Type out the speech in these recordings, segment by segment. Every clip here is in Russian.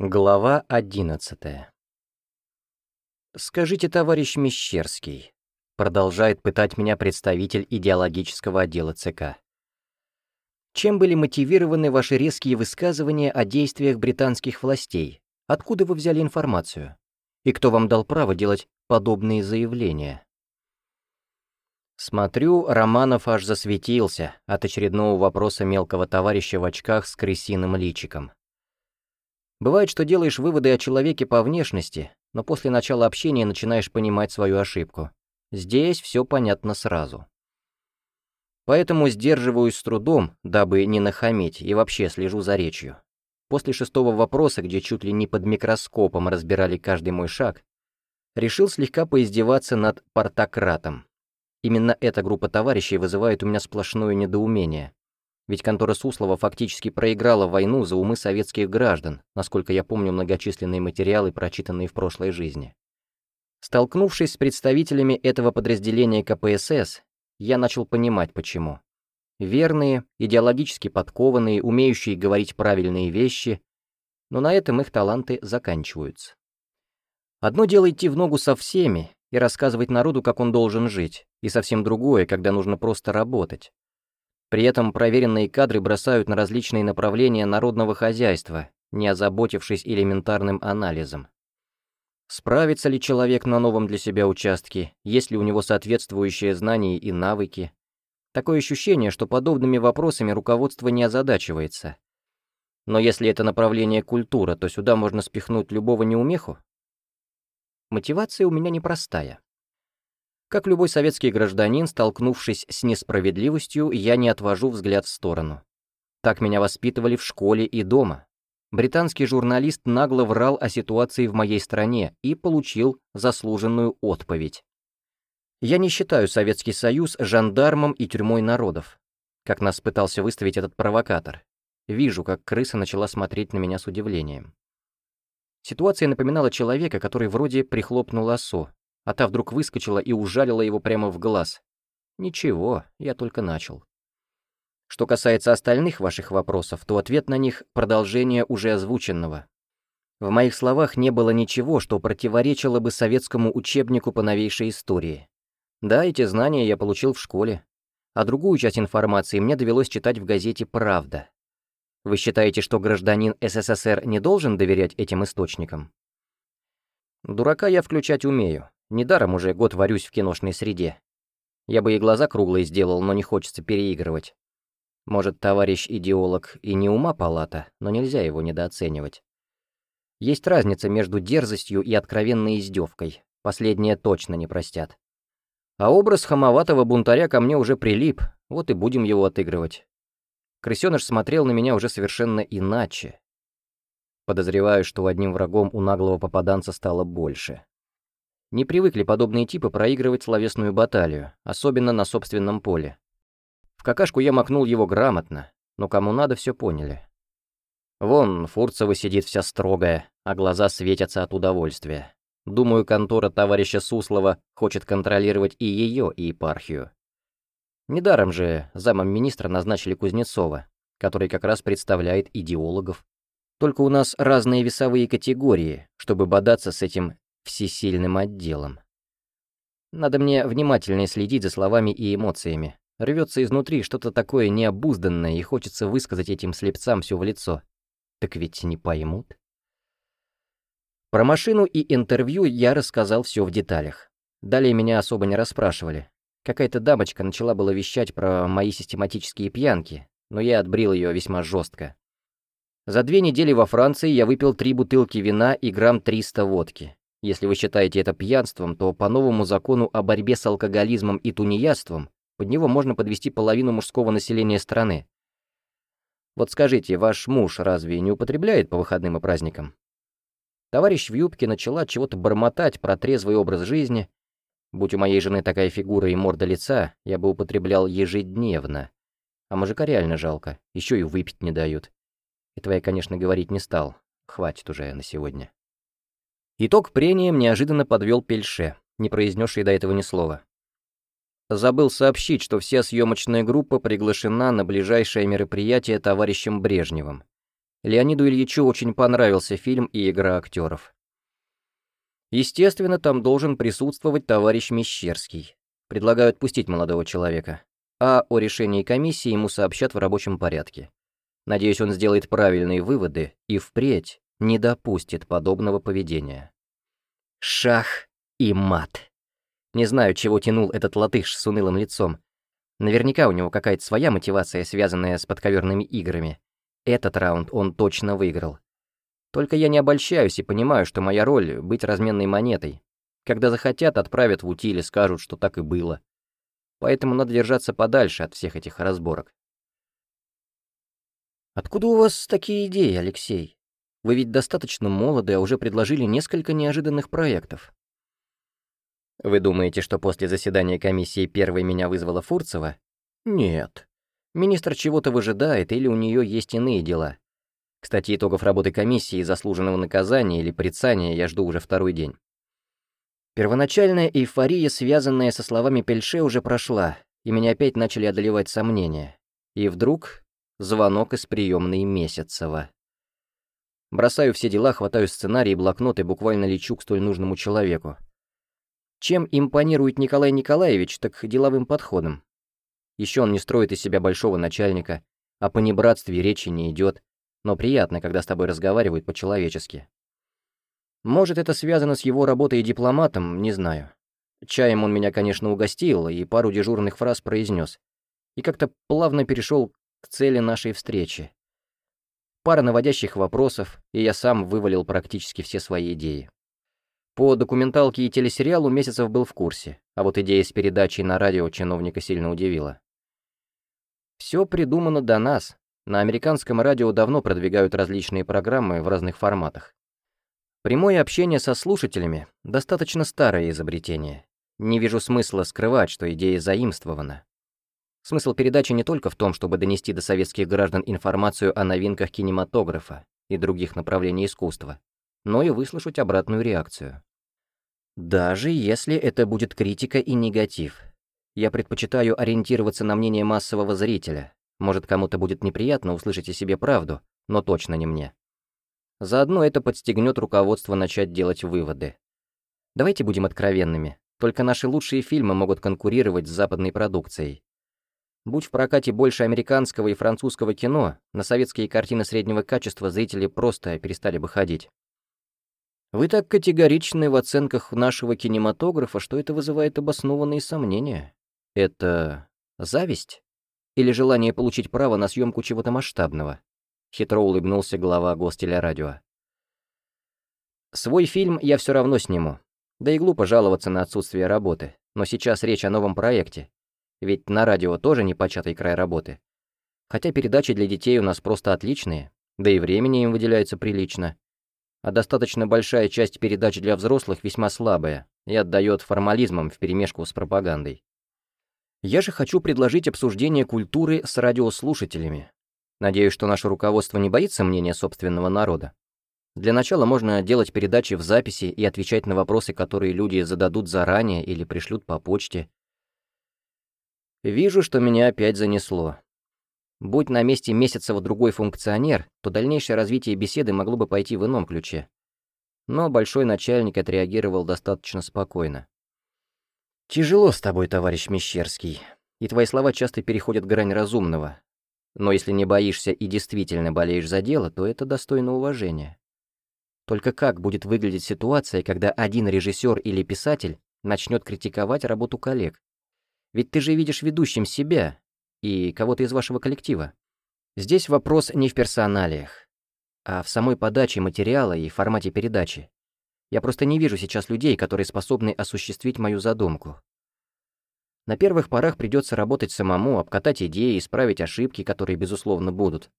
Глава одиннадцатая. «Скажите, товарищ Мещерский», — продолжает пытать меня представитель идеологического отдела ЦК. «Чем были мотивированы ваши резкие высказывания о действиях британских властей? Откуда вы взяли информацию? И кто вам дал право делать подобные заявления?» Смотрю, Романов аж засветился от очередного вопроса мелкого товарища в очках с крысиным личиком. Бывает, что делаешь выводы о человеке по внешности, но после начала общения начинаешь понимать свою ошибку. Здесь все понятно сразу. Поэтому сдерживаюсь с трудом, дабы не нахамить, и вообще слежу за речью. После шестого вопроса, где чуть ли не под микроскопом разбирали каждый мой шаг, решил слегка поиздеваться над портократом. Именно эта группа товарищей вызывает у меня сплошное недоумение. Ведь контора Суслова фактически проиграла войну за умы советских граждан, насколько я помню многочисленные материалы, прочитанные в прошлой жизни. Столкнувшись с представителями этого подразделения КПСС, я начал понимать, почему. Верные, идеологически подкованные, умеющие говорить правильные вещи, но на этом их таланты заканчиваются. Одно дело идти в ногу со всеми, и рассказывать народу, как он должен жить, и совсем другое, когда нужно просто работать. При этом проверенные кадры бросают на различные направления народного хозяйства, не озаботившись элементарным анализом. Справится ли человек на новом для себя участке, есть ли у него соответствующие знания и навыки. Такое ощущение, что подобными вопросами руководство не озадачивается. Но если это направление культура, то сюда можно спихнуть любого неумеху, Мотивация у меня непростая. Как любой советский гражданин, столкнувшись с несправедливостью, я не отвожу взгляд в сторону. Так меня воспитывали в школе и дома. Британский журналист нагло врал о ситуации в моей стране и получил заслуженную отповедь. Я не считаю Советский Союз жандармом и тюрьмой народов, как нас пытался выставить этот провокатор. Вижу, как крыса начала смотреть на меня с удивлением. Ситуация напоминала человека, который вроде прихлопнул осу, а та вдруг выскочила и ужалила его прямо в глаз. Ничего, я только начал. Что касается остальных ваших вопросов, то ответ на них — продолжение уже озвученного. В моих словах не было ничего, что противоречило бы советскому учебнику по новейшей истории. Да, эти знания я получил в школе, а другую часть информации мне довелось читать в газете «Правда». Вы считаете, что гражданин СССР не должен доверять этим источникам? Дурака я включать умею. Недаром уже год варюсь в киношной среде. Я бы и глаза круглые сделал, но не хочется переигрывать. Может, товарищ идеолог и не ума палата, но нельзя его недооценивать. Есть разница между дерзостью и откровенной издевкой. Последнее точно не простят. А образ хамоватого бунтаря ко мне уже прилип, вот и будем его отыгрывать. Крысёныш смотрел на меня уже совершенно иначе. Подозреваю, что одним врагом у наглого попаданца стало больше. Не привыкли подобные типы проигрывать словесную баталию, особенно на собственном поле. В какашку я макнул его грамотно, но кому надо, все поняли. Вон, Фурцева сидит вся строгая, а глаза светятся от удовольствия. Думаю, контора товарища Суслова хочет контролировать и ее, и епархию. Недаром же замом министра назначили Кузнецова, который как раз представляет идеологов. Только у нас разные весовые категории, чтобы бодаться с этим всесильным отделом. Надо мне внимательнее следить за словами и эмоциями. Рвется изнутри что-то такое необузданное, и хочется высказать этим слепцам все в лицо. Так ведь не поймут. Про машину и интервью я рассказал все в деталях. Далее меня особо не расспрашивали. Какая-то дамочка начала было вещать про мои систематические пьянки, но я отбрил ее весьма жестко. За две недели во Франции я выпил три бутылки вина и грамм 300 водки. Если вы считаете это пьянством, то по новому закону о борьбе с алкоголизмом и тунеядством под него можно подвести половину мужского населения страны. Вот скажите, ваш муж разве не употребляет по выходным и праздникам? Товарищ в юбке начала чего-то бормотать про трезвый образ жизни, Будь у моей жены такая фигура и морда лица, я бы употреблял ежедневно. А мужика реально жалко, еще и выпить не дают. Этого я, конечно, говорить не стал. Хватит уже на сегодня. Итог прением неожиданно подвел Пельше, не произнесший до этого ни слова. Забыл сообщить, что вся съемочная группа приглашена на ближайшее мероприятие товарищем Брежневым. Леониду Ильичу очень понравился фильм и игра актеров. Естественно, там должен присутствовать товарищ Мещерский. Предлагаю отпустить молодого человека. А о решении комиссии ему сообщат в рабочем порядке. Надеюсь, он сделает правильные выводы и впредь не допустит подобного поведения. Шах и мат. Не знаю, чего тянул этот латыш с унылым лицом. Наверняка у него какая-то своя мотивация, связанная с подковерными играми. Этот раунд он точно выиграл. Только я не обольщаюсь и понимаю, что моя роль — быть разменной монетой. Когда захотят, отправят в утиль и скажут, что так и было. Поэтому надо держаться подальше от всех этих разборок. Откуда у вас такие идеи, Алексей? Вы ведь достаточно молоды, а уже предложили несколько неожиданных проектов. Вы думаете, что после заседания комиссии первой меня вызвала Фурцева? Нет. Министр чего-то выжидает или у нее есть иные дела. Кстати, итогов работы комиссии, заслуженного наказания или порицания я жду уже второй день. Первоначальная эйфория, связанная со словами Пельше, уже прошла, и меня опять начали одолевать сомнения. И вдруг звонок из приемной Месяцева. Бросаю все дела, хватаю сценарий и блокнот и буквально лечу к столь нужному человеку. Чем импонирует Николай Николаевич, так деловым подходом. Еще он не строит из себя большого начальника, о понебратстве речи не идет, но приятно, когда с тобой разговаривают по-человечески. Может, это связано с его работой дипломатом, не знаю. Чаем он меня, конечно, угостил и пару дежурных фраз произнес. И как-то плавно перешел к цели нашей встречи. Пара наводящих вопросов, и я сам вывалил практически все свои идеи. По документалке и телесериалу Месяцев был в курсе, а вот идея с передачей на радио чиновника сильно удивила. Все придумано до нас. На американском радио давно продвигают различные программы в разных форматах. Прямое общение со слушателями — достаточно старое изобретение. Не вижу смысла скрывать, что идея заимствована. Смысл передачи не только в том, чтобы донести до советских граждан информацию о новинках кинематографа и других направлений искусства, но и выслушать обратную реакцию. Даже если это будет критика и негатив, я предпочитаю ориентироваться на мнение массового зрителя. Может, кому-то будет неприятно услышать о себе правду, но точно не мне. Заодно это подстегнет руководство начать делать выводы. Давайте будем откровенными. Только наши лучшие фильмы могут конкурировать с западной продукцией. Будь в прокате больше американского и французского кино, на советские картины среднего качества зрители просто перестали бы ходить. Вы так категоричны в оценках нашего кинематографа, что это вызывает обоснованные сомнения. Это зависть? Или желание получить право на съемку чего-то масштабного? Хитро улыбнулся глава гостелерадио. Свой фильм я все равно сниму. Да и глупо жаловаться на отсутствие работы. Но сейчас речь о новом проекте. Ведь на радио тоже не початый край работы. Хотя передачи для детей у нас просто отличные, да и времени им выделяется прилично. А достаточно большая часть передач для взрослых весьма слабая и отдает формализмом вперемешку с пропагандой. Я же хочу предложить обсуждение культуры с радиослушателями. Надеюсь, что наше руководство не боится мнения собственного народа. Для начала можно делать передачи в записи и отвечать на вопросы, которые люди зададут заранее или пришлют по почте. Вижу, что меня опять занесло. Будь на месте месяца в другой функционер, то дальнейшее развитие беседы могло бы пойти в ином ключе. Но большой начальник отреагировал достаточно спокойно. «Тяжело с тобой, товарищ Мещерский, и твои слова часто переходят грань разумного. Но если не боишься и действительно болеешь за дело, то это достойно уважения. Только как будет выглядеть ситуация, когда один режиссер или писатель начнет критиковать работу коллег? Ведь ты же видишь ведущим себя и кого-то из вашего коллектива. Здесь вопрос не в персоналиях, а в самой подаче материала и формате передачи. Я просто не вижу сейчас людей, которые способны осуществить мою задумку. На первых порах придется работать самому, обкатать идеи, исправить ошибки, которые, безусловно, будут.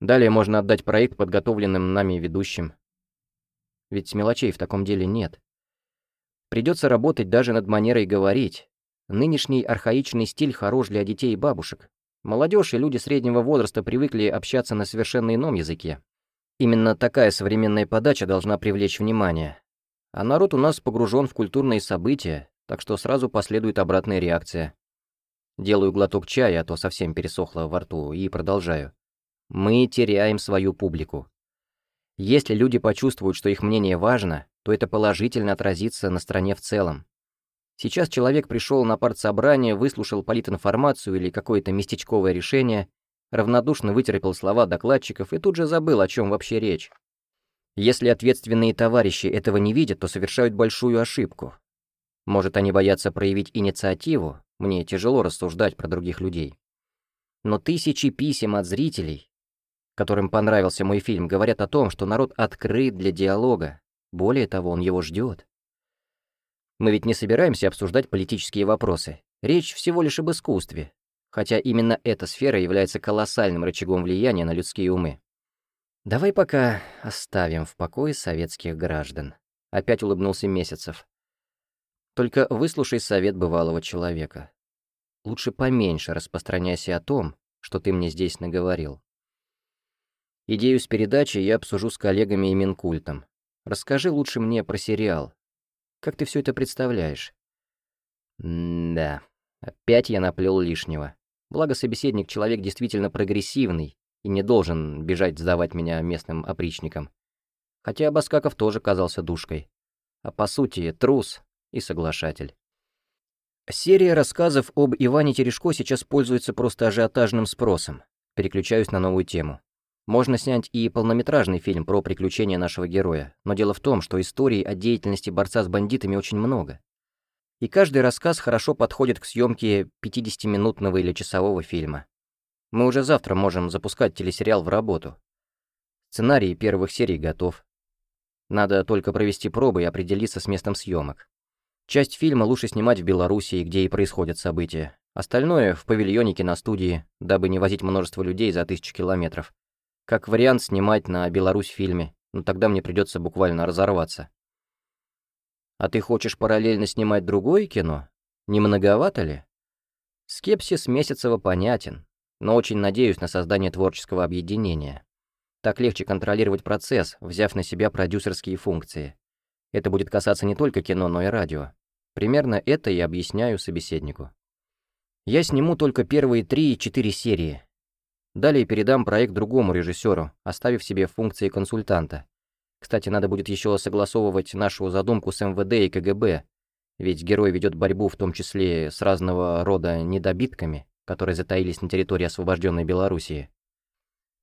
Далее можно отдать проект подготовленным нами ведущим. Ведь мелочей в таком деле нет. Придется работать даже над манерой говорить. Нынешний архаичный стиль хорош для детей и бабушек. Молодежь и люди среднего возраста привыкли общаться на совершенно ином языке. Именно такая современная подача должна привлечь внимание. А народ у нас погружен в культурные события, так что сразу последует обратная реакция. Делаю глоток чая, а то совсем пересохло во рту, и продолжаю. Мы теряем свою публику. Если люди почувствуют, что их мнение важно, то это положительно отразится на стране в целом. Сейчас человек пришел на партсобрание, выслушал политинформацию или какое-то местечковое решение, равнодушно вытерпел слова докладчиков и тут же забыл, о чем вообще речь. Если ответственные товарищи этого не видят, то совершают большую ошибку. Может, они боятся проявить инициативу, мне тяжело рассуждать про других людей. Но тысячи писем от зрителей, которым понравился мой фильм, говорят о том, что народ открыт для диалога. Более того, он его ждет. Мы ведь не собираемся обсуждать политические вопросы. Речь всего лишь об искусстве, хотя именно эта сфера является колоссальным рычагом влияния на людские умы. Давай пока оставим в покое советских граждан. Опять улыбнулся Месяцев. Только выслушай совет бывалого человека. Лучше поменьше распространяйся о том, что ты мне здесь наговорил. Идею с передачей я обсужу с коллегами и Минкультом. Расскажи лучше мне про сериал, как ты все это представляешь?» «Да, опять я наплел лишнего. Благо собеседник человек действительно прогрессивный и не должен бежать сдавать меня местным опричникам. Хотя Баскаков тоже казался душкой. А по сути, трус и соглашатель. Серия рассказов об Иване Терешко сейчас пользуется просто ажиотажным спросом. Переключаюсь на новую тему. Можно снять и полнометражный фильм про приключения нашего героя, но дело в том, что историй о деятельности борца с бандитами очень много. И каждый рассказ хорошо подходит к съемке 50-минутного или часового фильма. Мы уже завтра можем запускать телесериал в работу. Сценарий первых серий готов. Надо только провести пробы и определиться с местом съемок. Часть фильма лучше снимать в Белоруссии, где и происходят события. Остальное — в павильоне киностудии, дабы не возить множество людей за тысячи километров. Как вариант снимать на Беларусь фильме, но тогда мне придется буквально разорваться. А ты хочешь параллельно снимать другое кино? Не многовато ли? Скепсис Месяцева понятен, но очень надеюсь на создание творческого объединения. Так легче контролировать процесс, взяв на себя продюсерские функции. Это будет касаться не только кино, но и радио. Примерно это я объясняю собеседнику. Я сниму только первые три и четыре серии, Далее передам проект другому режиссеру, оставив себе функции консультанта. Кстати, надо будет еще согласовывать нашу задумку с МВД и КГБ, ведь герой ведет борьбу в том числе с разного рода недобитками, которые затаились на территории освобожденной Белоруссии.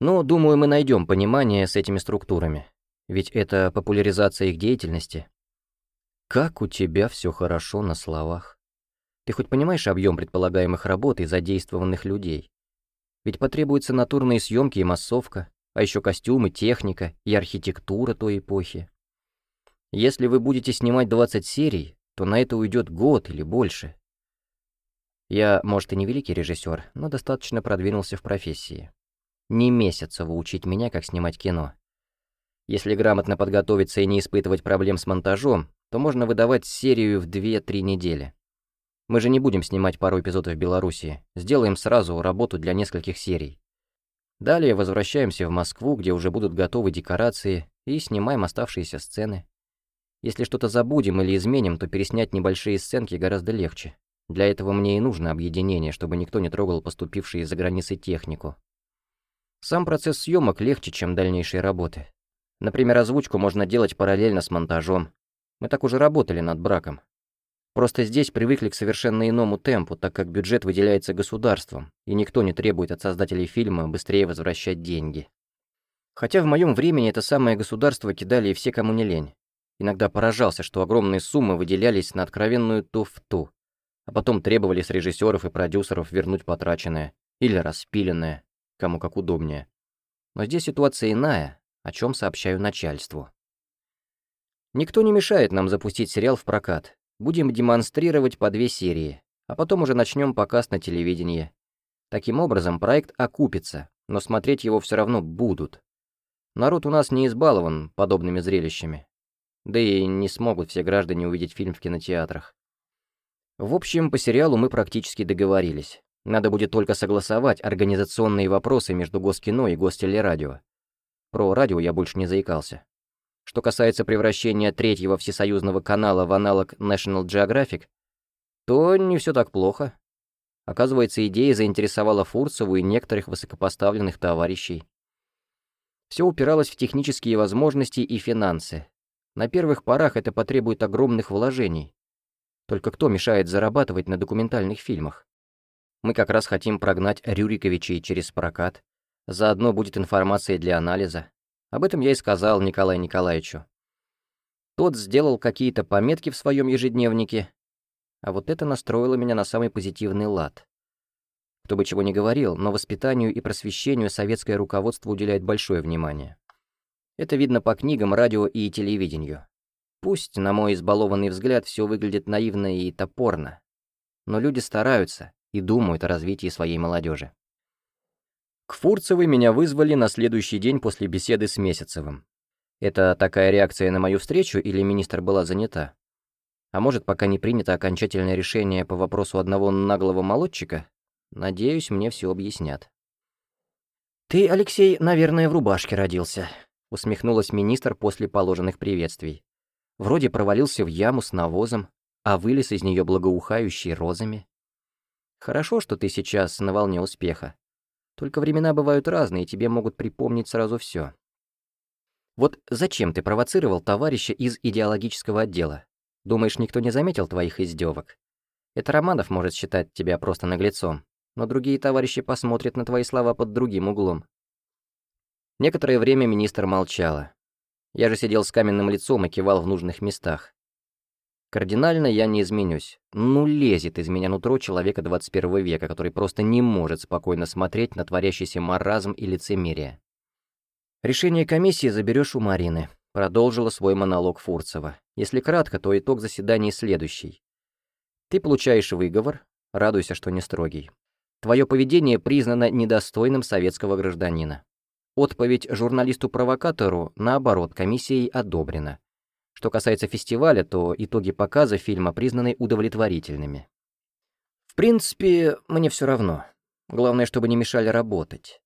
Но, думаю, мы найдем понимание с этими структурами, ведь это популяризация их деятельности. Как у тебя все хорошо на словах. Ты хоть понимаешь объем предполагаемых работ и задействованных людей? Ведь потребуются натурные съемки и массовка, а еще костюмы, техника и архитектура той эпохи. Если вы будете снимать 20 серий, то на это уйдет год или больше. Я, может, и не великий режиссер, но достаточно продвинулся в профессии. Не месяца учить меня, как снимать кино. Если грамотно подготовиться и не испытывать проблем с монтажом, то можно выдавать серию в 2-3 недели. Мы же не будем снимать пару эпизодов в Беларуси, сделаем сразу работу для нескольких серий. Далее возвращаемся в Москву, где уже будут готовы декорации, и снимаем оставшиеся сцены. Если что-то забудем или изменим, то переснять небольшие сценки гораздо легче. Для этого мне и нужно объединение, чтобы никто не трогал поступившие из-за границы технику. Сам процесс съемок легче, чем дальнейшие работы. Например, озвучку можно делать параллельно с монтажом. Мы так уже работали над браком. Просто здесь привыкли к совершенно иному темпу, так как бюджет выделяется государством, и никто не требует от создателей фильма быстрее возвращать деньги. Хотя в моем времени это самое государство кидали и все, кому не лень. Иногда поражался, что огромные суммы выделялись на откровенную туфту, а потом требовали с режиссеров и продюсеров вернуть потраченное или распиленное, кому как удобнее. Но здесь ситуация иная, о чем сообщаю начальству. Никто не мешает нам запустить сериал в прокат, Будем демонстрировать по две серии, а потом уже начнем показ на телевидении. Таким образом, проект окупится, но смотреть его все равно будут. Народ у нас не избалован подобными зрелищами. Да и не смогут все граждане увидеть фильм в кинотеатрах. В общем, по сериалу мы практически договорились. Надо будет только согласовать организационные вопросы между Госкино и Гостелерадио. Про радио я больше не заикался. Что касается превращения третьего всесоюзного канала в аналог National Geographic, то не все так плохо. Оказывается, идея заинтересовала Фурцеву и некоторых высокопоставленных товарищей. Все упиралось в технические возможности и финансы. На первых порах это потребует огромных вложений. Только кто мешает зарабатывать на документальных фильмах? Мы как раз хотим прогнать Рюриковичей через прокат. Заодно будет информация для анализа. Об этом я и сказал Николаю Николаевичу. Тот сделал какие-то пометки в своем ежедневнике, а вот это настроило меня на самый позитивный лад. Кто бы чего ни говорил, но воспитанию и просвещению советское руководство уделяет большое внимание. Это видно по книгам, радио и телевидению. Пусть, на мой избалованный взгляд, все выглядит наивно и топорно, но люди стараются и думают о развитии своей молодежи. К Фурцевой меня вызвали на следующий день после беседы с Месяцевым. Это такая реакция на мою встречу или министр была занята? А может, пока не принято окончательное решение по вопросу одного наглого молодчика, Надеюсь, мне все объяснят. «Ты, Алексей, наверное, в рубашке родился», — усмехнулась министр после положенных приветствий. Вроде провалился в яму с навозом, а вылез из нее благоухающий розами. Хорошо, что ты сейчас на волне успеха. Только времена бывают разные, и тебе могут припомнить сразу все. Вот зачем ты провоцировал товарища из идеологического отдела? Думаешь, никто не заметил твоих издевок? Это Романов может считать тебя просто наглецом но другие товарищи посмотрят на твои слова под другим углом. Некоторое время министр молчала. Я же сидел с каменным лицом и кивал в нужных местах. Кардинально я не изменюсь. Ну, лезет из меня нутро человека 21 века, который просто не может спокойно смотреть на творящийся маразм и лицемерие. «Решение комиссии заберешь у Марины», — продолжила свой монолог Фурцева. «Если кратко, то итог заседания следующий. Ты получаешь выговор, радуйся, что не строгий. Твое поведение признано недостойным советского гражданина. Отповедь журналисту-провокатору, наоборот, комиссией одобрена. Что касается фестиваля, то итоги показа фильма признаны удовлетворительными. В принципе, мне все равно. Главное, чтобы не мешали работать.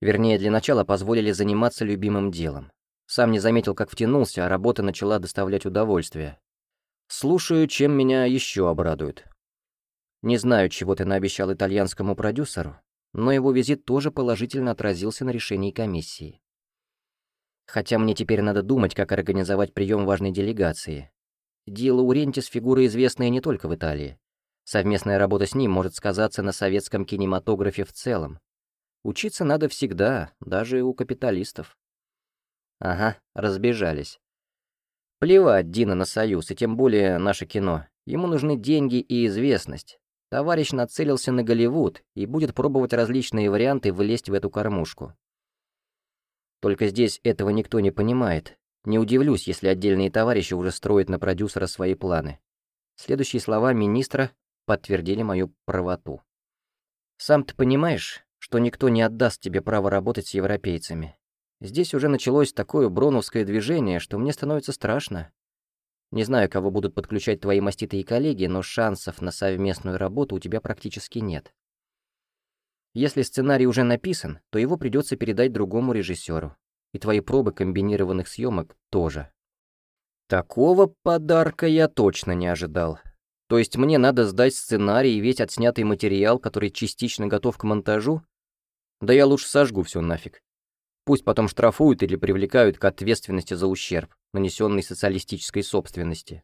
Вернее, для начала позволили заниматься любимым делом. Сам не заметил, как втянулся, а работа начала доставлять удовольствие. Слушаю, чем меня еще обрадует. Не знаю, чего ты наобещал итальянскому продюсеру, но его визит тоже положительно отразился на решении комиссии. Хотя мне теперь надо думать, как организовать прием важной делегации. Дело Урентис — фигура известная не только в Италии. Совместная работа с ним может сказаться на советском кинематографе в целом. Учиться надо всегда, даже у капиталистов. Ага, разбежались. Плевать Дина на союз, и тем более наше кино. Ему нужны деньги и известность. Товарищ нацелился на Голливуд и будет пробовать различные варианты влезть в эту кормушку. Только здесь этого никто не понимает. Не удивлюсь, если отдельные товарищи уже строят на продюсера свои планы. Следующие слова министра подтвердили мою правоту. «Сам ты понимаешь, что никто не отдаст тебе право работать с европейцами. Здесь уже началось такое броновское движение, что мне становится страшно. Не знаю, кого будут подключать твои маститые коллеги, но шансов на совместную работу у тебя практически нет. Если сценарий уже написан, то его придется передать другому режиссеру. И твои пробы комбинированных съемок тоже. Такого подарка я точно не ожидал. То есть мне надо сдать сценарий и весь отснятый материал, который частично готов к монтажу? Да я лучше сожгу все нафиг. Пусть потом штрафуют или привлекают к ответственности за ущерб, нанесенный социалистической собственности.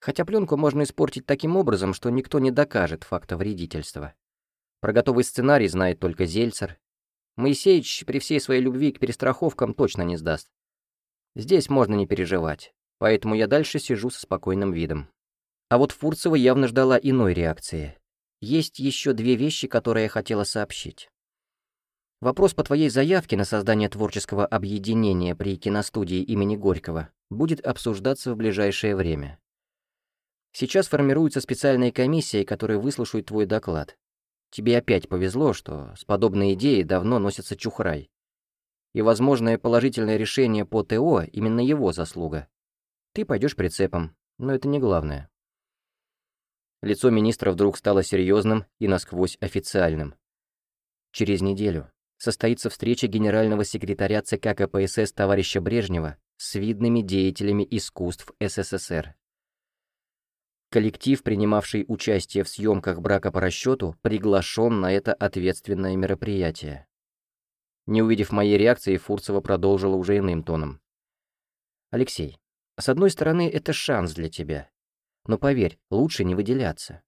Хотя пленку можно испортить таким образом, что никто не докажет факта вредительства. Про готовый сценарий знает только Зельцер. Моисеевич при всей своей любви к перестраховкам точно не сдаст. Здесь можно не переживать, поэтому я дальше сижу со спокойным видом. А вот Фурцева явно ждала иной реакции. Есть еще две вещи, которые я хотела сообщить. Вопрос по твоей заявке на создание творческого объединения при киностудии имени Горького будет обсуждаться в ближайшее время. Сейчас формируется специальная комиссия, которая выслушает твой доклад. Тебе опять повезло, что с подобной идеей давно носится чухрай. И возможное положительное решение по ТО именно его заслуга. Ты пойдешь прицепом, но это не главное. Лицо министра вдруг стало серьезным и насквозь официальным. Через неделю состоится встреча генерального секретаря ЦК КПСС товарища Брежнева с видными деятелями искусств СССР. Коллектив, принимавший участие в съемках брака по расчету, приглашен на это ответственное мероприятие. Не увидев моей реакции, Фурцева продолжила уже иным тоном. «Алексей, с одной стороны, это шанс для тебя. Но поверь, лучше не выделяться.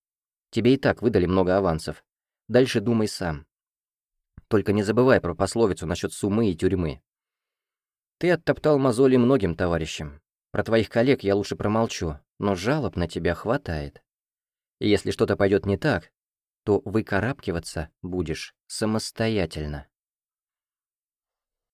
Тебе и так выдали много авансов. Дальше думай сам. Только не забывай про пословицу насчет сумы и тюрьмы. Ты оттоптал мозоли многим товарищам. Про твоих коллег я лучше промолчу, но жалоб на тебя хватает. И если что-то пойдет не так, то выкарабкиваться будешь самостоятельно.